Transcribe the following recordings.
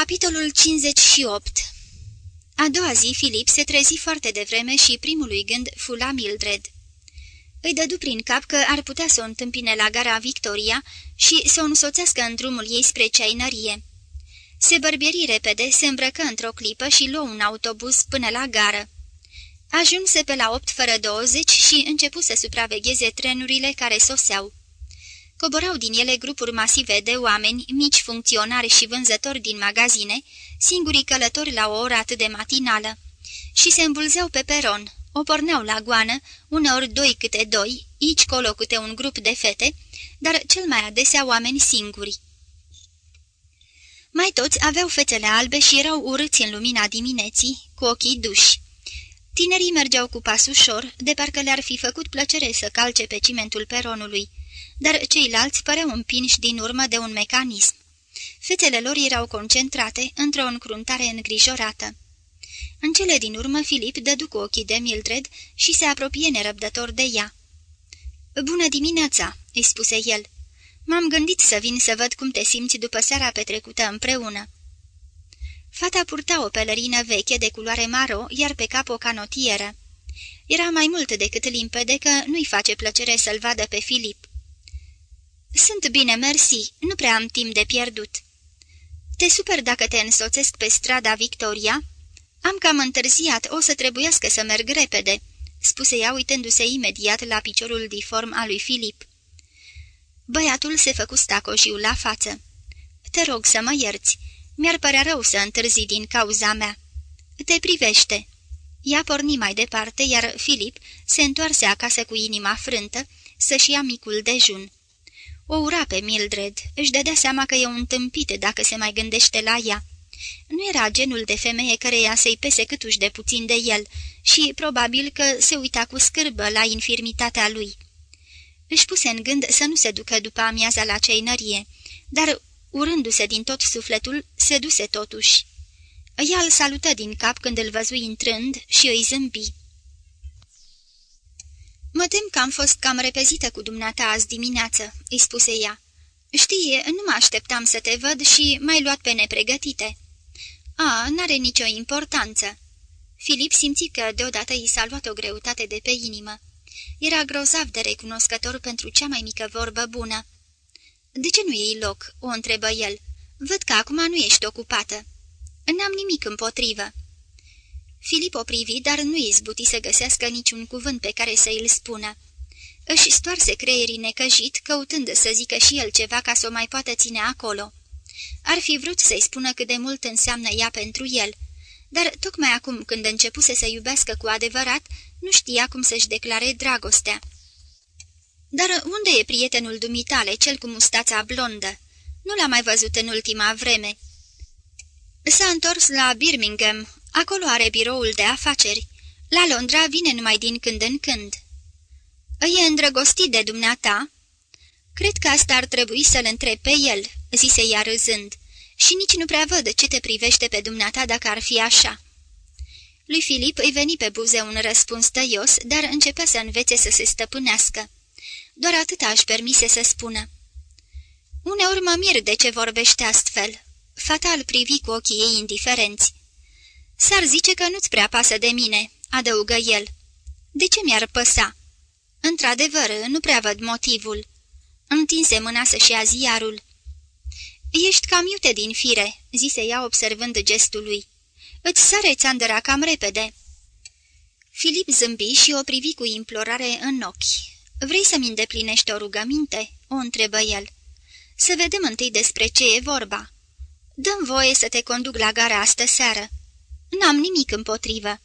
Capitolul 58 A doua zi, Filip se trezi foarte devreme și primului gând fu la Mildred. Îi dădu prin cap că ar putea să o întâmpine la gara Victoria și să o însoțească în drumul ei spre ceainărie. Se bărbieri repede, se îmbrăcă într-o clipă și luă un autobuz până la gară. Ajunse pe la 8 fără 20 și începu să supravegheze trenurile care soseau. Coborau din ele grupuri masive de oameni, mici funcționari și vânzători din magazine, singurii călători la o oră atât de matinală, și se îmbulzeau pe peron, o porneau la goană, uneori doi câte doi, aici colo câte un grup de fete, dar cel mai adesea oameni singuri. Mai toți aveau fețele albe și erau urâți în lumina dimineții, cu ochii duși. Tinerii mergeau cu pas ușor, de parcă le-ar fi făcut plăcere să calce pe cimentul peronului dar ceilalți păreau împinși din urmă de un mecanism. Fețele lor erau concentrate într-o încruntare îngrijorată. În cele din urmă, Filip dădu cu ochii de Mildred și se apropie nerăbdător de ea. Bună dimineața!" îi spuse el. M-am gândit să vin să văd cum te simți după seara petrecută împreună." Fata purta o pelerină veche de culoare maro, iar pe cap o canotieră. Era mai mult decât limpede că nu-i face plăcere să-l vadă pe Filip. Sunt bine, mersi, nu prea am timp de pierdut." Te super dacă te însoțesc pe strada Victoria?" Am cam întârziat, o să trebuiască să merg repede," spuse ea uitându-se imediat la piciorul diform al lui Filip. Băiatul se făcu stacojiul la față. Te rog să mă ierți. Mi-ar părea rău să întârzi din cauza mea." Te privește." Ea porni mai departe, iar Filip se întoarse acasă cu inima frântă să-și ia micul dejun. O ura pe Mildred, își dădea seama că e un tâmpit dacă se mai gândește la ea. Nu era genul de femeie căreia să-i pese câtuși de puțin de el și probabil că se uita cu scârbă la infirmitatea lui. Își puse în gând să nu se ducă după amiaza la ceinărie, dar, urându-se din tot sufletul, se duse totuși. Ea îl salută din cap când îl văzui intrând și îi zâmbi. Mă tem că am fost cam repezită cu dumneata azi dimineață," îi spuse ea. Știi, nu mă așteptam să te văd și m-ai luat pe nepregătite." A, n-are nicio importanță." Filip simți că deodată i s-a luat o greutate de pe inimă. Era grozav de recunoscător pentru cea mai mică vorbă bună. De ce nu iei loc?" o întrebă el. Văd că acum nu ești ocupată." N-am nimic împotrivă." Filip o privi, dar nu izbuti să găsească niciun cuvânt pe care să îl spună. Își stoarse creierii necăjit, căutând să zică și el ceva ca să o mai poată ține acolo. Ar fi vrut să-i spună cât de mult înseamnă ea pentru el, dar tocmai acum când începuse să iubească cu adevărat, nu știa cum să-și declare dragostea. Dar unde e prietenul dumitale, cel cu mustața blondă? Nu l-a mai văzut în ultima vreme." S-a întors la Birmingham, Acolo are biroul de afaceri. La Londra vine numai din când în când." E îndrăgostit de dumneata?" Cred că asta ar trebui să-l întreb pe el," zise ea râzând, și nici nu prea văd ce te privește pe dumneata dacă ar fi așa." Lui Filip îi veni pe buze un răspuns tăios, dar începea să învețe să se stăpânească. Doar atât aș permise să spună. Uneori mă mir de ce vorbește astfel." Fata îl privi cu ochii ei indiferenți. S-ar zice că nu-ți prea pasă de mine," adăugă el. De ce mi-ar păsa?" Într-adevăr, nu prea văd motivul." Întinse mâna să-și ia ziarul. Ești cam iute din fire," zise ea observând gestul lui. Îți sare țandăra cam repede." Filip zâmbi și o privi cu implorare în ochi. Vrei să-mi îndeplinești o rugăminte?" o întrebă el. Să vedem întâi despre ce e vorba." Dăm voie să te conduc la gara astă seară." N-am nimic împotrivă."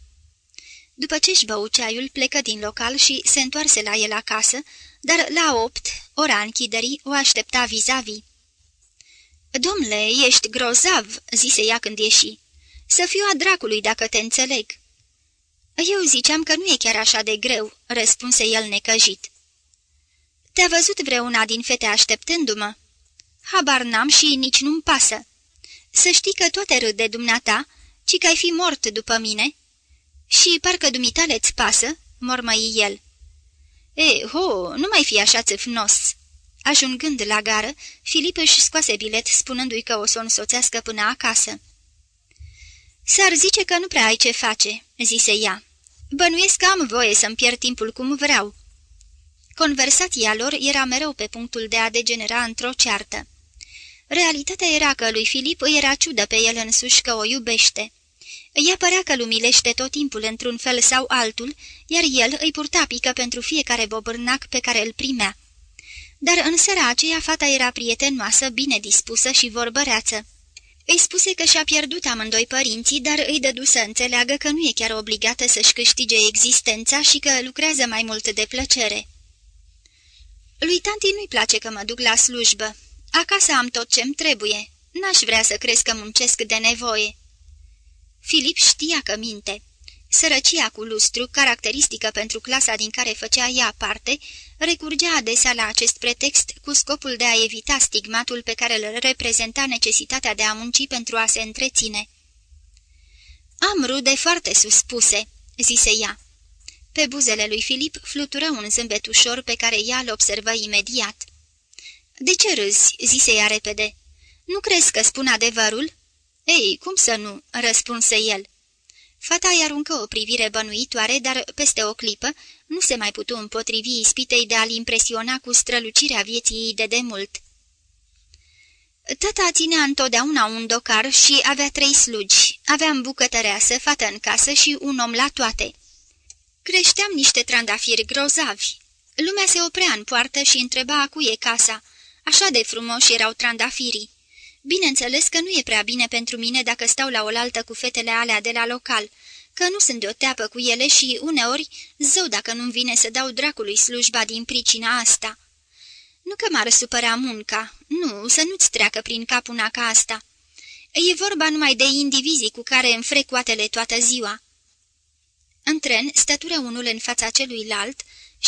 După ce-și bău ceaiul, plecă din local și se întoarse la el acasă, dar la opt, ora închiderii, o aștepta vis-a-vis. -vis. Domnule, ești grozav," zise ea când ieși. Să fiu a dracului dacă te înțeleg." Eu ziceam că nu e chiar așa de greu," răspunse el necăjit. Te-a văzut vreuna din fete așteptându-mă?" Habar n-am și nici nu-mi pasă. Să știi că toate râd de dumneata ci că ai fi mort după mine." Și parcă dumitale-ți pasă?" mormăi el. E, ho, nu mai fi așa țâfnos!" Ajungând la gară, Filip își scoase bilet spunându-i că o să o însoțească până acasă. S-ar zice că nu prea ai ce face," zise ea. Bănuiesc că am voie să-mi pierd timpul cum vreau." Conversația lor era mereu pe punctul de a degenera într-o ceartă. Realitatea era că lui Filip îi era ciudă pe el însuși că o iubește. Ea părea că lumilește tot timpul într-un fel sau altul, iar el îi purta pică pentru fiecare bobârnac pe care îl primea. Dar în seara aceea fata era prietenoasă, bine dispusă și vorbăreață. Îi spuse că și-a pierdut amândoi părinții, dar îi dădu să înțeleagă că nu e chiar obligată să-și câștige existența și că lucrează mai mult de plăcere. Lui tanti nu-i place că mă duc la slujbă. Acasă am tot ce-mi trebuie. N-aș vrea să crezi că muncesc de nevoie." Filip știa că minte. Sărăcia cu lustru, caracteristică pentru clasa din care făcea ea parte, recurgea adesea la acest pretext cu scopul de a evita stigmatul pe care îl reprezenta necesitatea de a munci pentru a se întreține. Am rude foarte suspuse," zise ea. Pe buzele lui Filip flutură un zâmbet ușor pe care ea îl observă imediat. De ce râzi?" zise ea repede. Nu crezi că spun adevărul?" Ei, cum să nu?" răspunse el. Fata îi aruncă o privire bănuitoare, dar peste o clipă nu se mai putu împotrivi ispitei de a-l impresiona cu strălucirea vieții ei de demult. Tata ținea întotdeauna un docar și avea trei slugi. Aveam bucătăreasă, fată în casă și un om la toate. Creșteam niște trandafiri grozavi. Lumea se oprea în poartă și întreba a cui e casa. Așa de frumoși erau trandafirii. Bineînțeles că nu e prea bine pentru mine dacă stau la oaltă cu fetele alea de la local, că nu sunt de o teapă cu ele și, uneori, zău dacă nu-mi vine să dau dracului slujba din pricina asta. Nu că m-ar supăra munca, nu, să nu-ți treacă prin cap una ca asta. E vorba numai de indivizii cu care înfrecoatele toată ziua. În tren stătură unul în fața celuilalt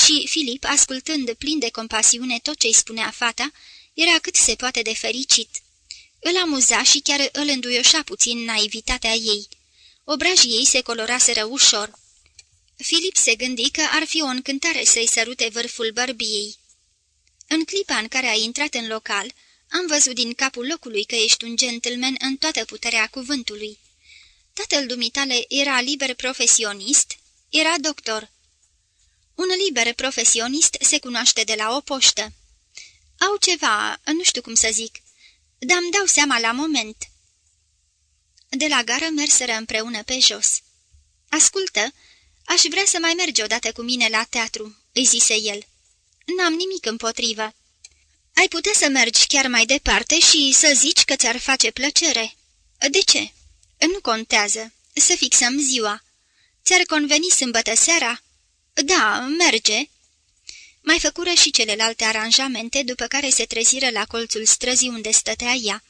și Filip, ascultând plin de compasiune tot ce-i spunea fata, era cât se poate de fericit. Îl amuza și chiar îl înduioșa puțin naivitatea ei. Obrajii ei se coloraseră ușor. Filip se gândi că ar fi o încântare să-i sărute vârful bărbiei. În clipa în care a intrat în local, am văzut din capul locului că ești un gentleman în toată puterea cuvântului. Tatăl dumitale era liber profesionist, era doctor. Un liber profesionist se cunoaște de la o poștă. Au ceva, nu știu cum să zic, dar-mi dau seama la moment. De la gară merseră împreună pe jos. Ascultă, aș vrea să mai mergi odată cu mine la teatru," îi zise el. N-am nimic împotrivă. Ai putea să mergi chiar mai departe și să zici că ți-ar face plăcere." De ce?" Nu contează. Să fixăm ziua. Ți-ar conveni sâmbătă seara?" Da, merge." Mai făcură și celelalte aranjamente, după care se treziră la colțul străzii unde stătea ea.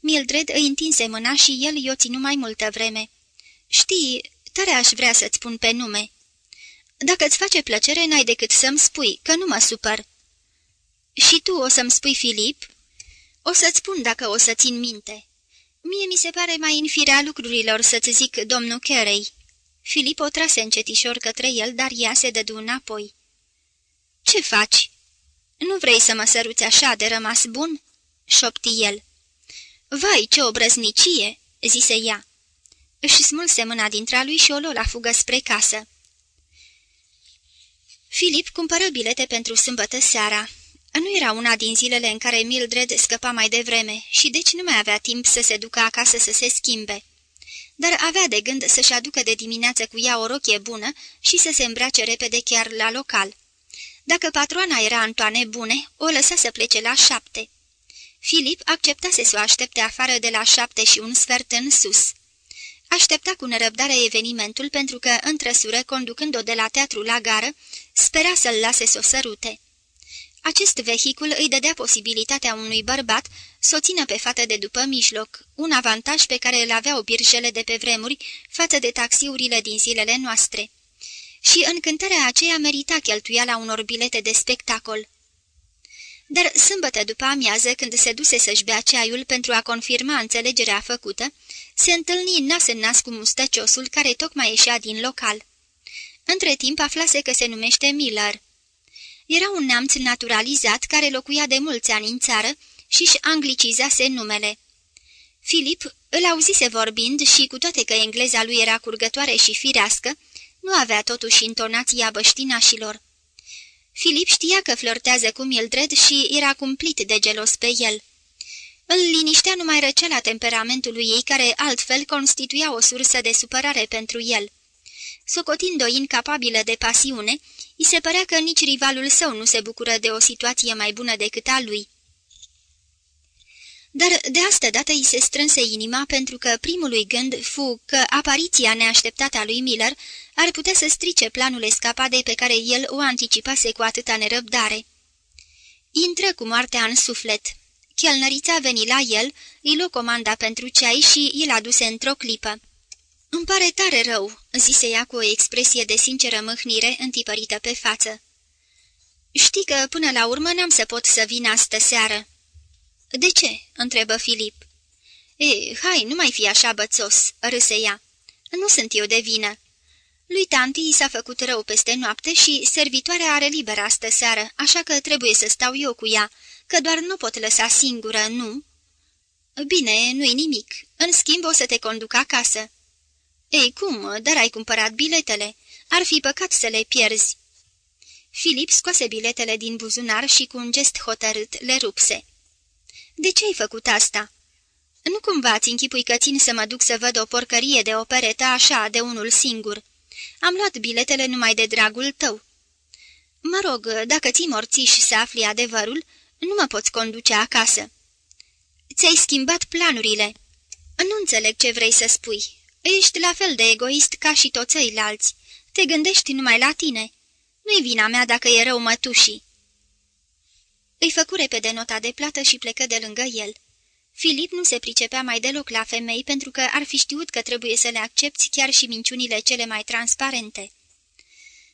Mildred îi întinse mâna și el i-o ținu mai multă vreme. Știi, tare aș vrea să-ți spun pe nume." Dacă-ți face plăcere, n-ai decât să-mi spui, că nu mă supăr." Și tu o să-mi spui, Filip?" O să-ți spun dacă o să țin minte." Mie mi se pare mai înfirea lucrurilor să-ți zic domnul Carey." Filip o trase încetișor către el, dar ea se dădu înapoi. Ce faci?" Nu vrei să mă săruți așa de rămas bun?" șopti el. Vai, ce obrăznicie!" zise ea. Își smulse mâna dintre lui și o luă la fugă spre casă. Filip cumpără bilete pentru sâmbătă seara. Nu era una din zilele în care Mildred scăpa mai devreme și deci nu mai avea timp să se ducă acasă să se schimbe. Dar avea de gând să-și aducă de dimineață cu ea o rochie bună și să se îmbrace repede chiar la local. Dacă patroana era în toane bune, o lăsa să plece la șapte. Filip acceptase să o aștepte afară de la șapte și un sfert în sus. Aștepta cu nerăbdare evenimentul pentru că, în trăsură, conducând-o de la teatru la gară, spera să-l lase să o sărute. Acest vehicul îi dădea posibilitatea unui bărbat să o țină pe fată de după mijloc, un avantaj pe care îl aveau birjele de pe vremuri față de taxiurile din zilele noastre. Și încântarea aceea merita cheltuiala unor bilete de spectacol. Dar sâmbătă după amiază, când se duse să-și bea ceaiul pentru a confirma înțelegerea făcută, se întâlni nas în nas cu mustăciosul care tocmai ieșea din local. Între timp aflase că se numește Miller. Era un neamț naturalizat care locuia de mulți ani în țară și-și anglicizase numele. Filip îl auzise vorbind și, cu toate că engleza lui era curgătoare și firească, nu avea totuși intonația băștinașilor. Filip știa că flirtează cu Mildred și era cumplit de gelos pe el. Îl liniștea numai răceala temperamentului ei, care altfel constituia o sursă de supărare pentru el. Socotind-o incapabilă de pasiune, îi se părea că nici rivalul său nu se bucură de o situație mai bună decât a lui. Dar de asta dată îi se strânse inima pentru că primului gând fu că apariția neașteptată a lui Miller ar putea să strice planul escapade pe care el o anticipase cu atâta nerăbdare. Intră cu moartea în suflet. Chelnărița veni la el, îi luă comanda pentru ceai și îl aduse într-o clipă. Îmi pare tare rău," zise ea cu o expresie de sinceră mâhnire întipărită pe față. Știi că până la urmă n-am să pot să vin astă seară." De ce?" întrebă Filip. E, hai, nu mai fi așa bățos," râse ea. Nu sunt eu de vină. Lui tanti i s-a făcut rău peste noapte și servitoarea are liberă astă seară, așa că trebuie să stau eu cu ea, că doar nu pot lăsa singură, nu?" Bine, nu-i nimic. În schimb o să te conduc acasă." Ei, cum? Dar ai cumpărat biletele. Ar fi păcat să le pierzi." Filip scoase biletele din buzunar și cu un gest hotărât le rupse. De ce ai făcut asta?" Nu cumva ți închipui că țin să mă duc să văd o porcărie de operetă așa, de unul singur. Am luat biletele numai de dragul tău." Mă rog, dacă ții morțiși să afli adevărul, nu mă poți conduce acasă." Ți-ai schimbat planurile." Nu înțeleg ce vrei să spui. Ești la fel de egoist ca și toți ceilalți. Te gândești numai la tine. Nu-i vina mea dacă e rău mătușii." Îi făcu repede nota de plată și plecă de lângă el. Filip nu se pricepea mai deloc la femei pentru că ar fi știut că trebuie să le accepti chiar și minciunile cele mai transparente.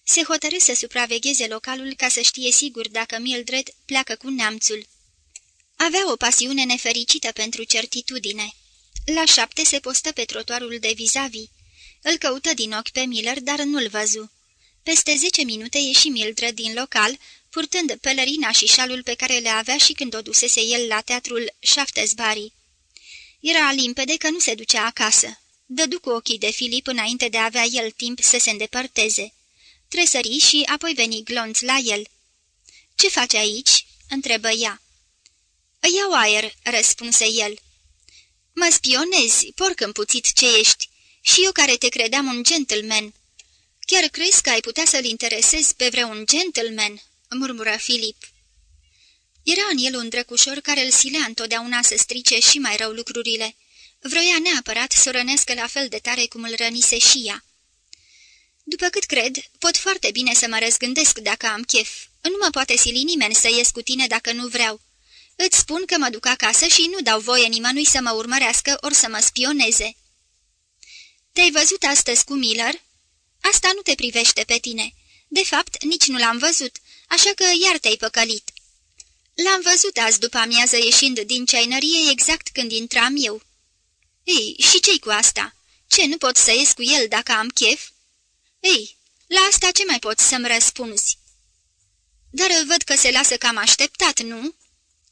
Se hotărâ să supravegheze localul ca să știe sigur dacă Mildred pleacă cu neamțul. Avea o pasiune nefericită pentru certitudine. La șapte se postă pe trotuarul de vis-a-vis. -vis. Îl căută din ochi pe Miller, dar nu-l văzu. Peste zece minute ieși Mildred din local, purtând pelerina și șalul pe care le avea și când o dusese el la teatrul Shaftesbury. Era limpede că nu se ducea acasă. Dădu cu ochii de Filip înainte de a avea el timp să se îndepărteze. Tresări și apoi veni glonț la el. Ce faci aici?" întrebă ea. Iau aer," răspunse el. Mă spionezi, porc împuțit ce ești, și eu care te credeam un gentleman." Chiar crezi că ai putea să-l interesezi pe vreun gentleman?" murmură Filip. Era în el un drăcușor care îl silea întotdeauna să strice și mai rău lucrurile. Vroia neapărat să rănească la fel de tare cum îl rănise și ea. După cât cred, pot foarte bine să mă răzgândesc dacă am chef. Nu mă poate sili nimeni să ies cu tine dacă nu vreau. Îți spun că mă duc acasă și nu dau voie nimănui să mă urmărească ori să mă spioneze. Te-ai văzut astăzi cu Miller?" Asta nu te privește pe tine. De fapt, nici nu l-am văzut, așa că iar te-ai păcălit." L-am văzut azi după amiază ieșind din ceainărie exact când intram eu." Ei, și ce-i cu asta? Ce, nu pot să ies cu el dacă am chef?" Ei, la asta ce mai poți să-mi răspunzi?" Dar văd că se lasă cam așteptat, nu?"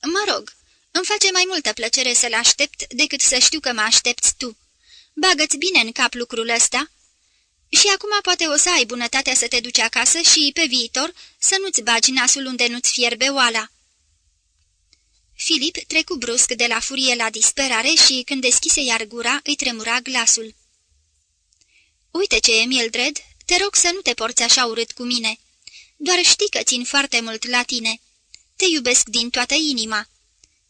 Mă rog, îmi face mai multă plăcere să-l aștept decât să știu că mă aștepți tu. Bagă-ți bine în cap lucrul ăsta." Și acum poate o să ai bunătatea să te duci acasă și, pe viitor, să nu-ți bagi nasul unde nu-ți fierbe oala." Filip trecu brusc de la furie la disperare și, când deschise iar gura, îi tremura glasul. Uite ce e, Mildred, te rog să nu te porți așa urât cu mine. Doar știi că țin foarte mult la tine. Te iubesc din toată inima.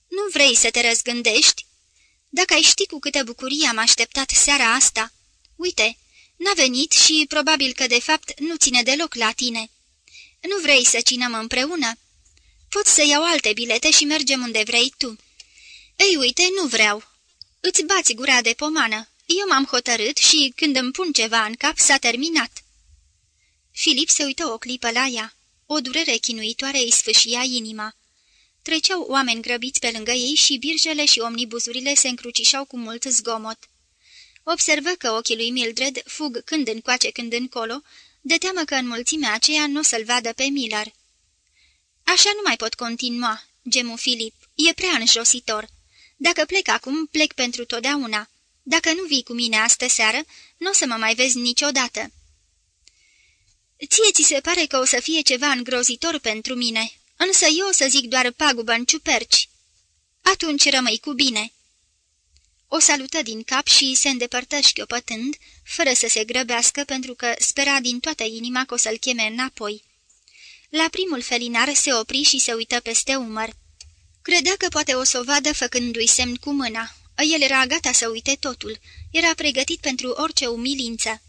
Nu vrei să te răzgândești? Dacă ai ști cu câtă bucurie am așteptat seara asta... Uite, n-a venit și probabil că de fapt nu ține deloc la tine. Nu vrei să cinăm împreună? Pot să iau alte bilete și mergem unde vrei tu. Ei, uite, nu vreau. Îți bați gura de pomană. Eu m-am hotărât și când îmi pun ceva în cap s-a terminat. Filip se uită o clipă la ea. O durere chinuitoare îi sfâșia inima. Treceau oameni grăbiți pe lângă ei și birjele și omnibuzurile se încrucișau cu mult zgomot. Observă că ochii lui Mildred fug când încoace, când încolo, de teamă că în mulțimea aceea nu o să-l vadă pe Miller. Așa nu mai pot continua, gemu Filip, e prea înjositor. Dacă plec acum, plec pentru totdeauna. Dacă nu vii cu mine astă seară, nu o să mă mai vezi niciodată." Ție ți se pare că o să fie ceva îngrozitor pentru mine, însă eu o să zic doar pagubă în ciuperci. Atunci rămâi cu bine." O salută din cap și se îndepărtă șchiopătând, fără să se grăbească pentru că spera din toată inima că o să-l cheme înapoi. La primul felinar se opri și se uită peste umăr. Credea că poate o să o vadă făcându-i semn cu mâna. El era gata să uite totul, era pregătit pentru orice umilință.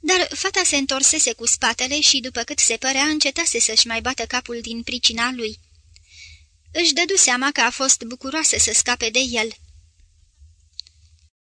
Dar fata se întorsese cu spatele și, după cât se părea, încetase să-și mai bată capul din pricina lui. Își dădu seama că a fost bucuroasă să scape de el.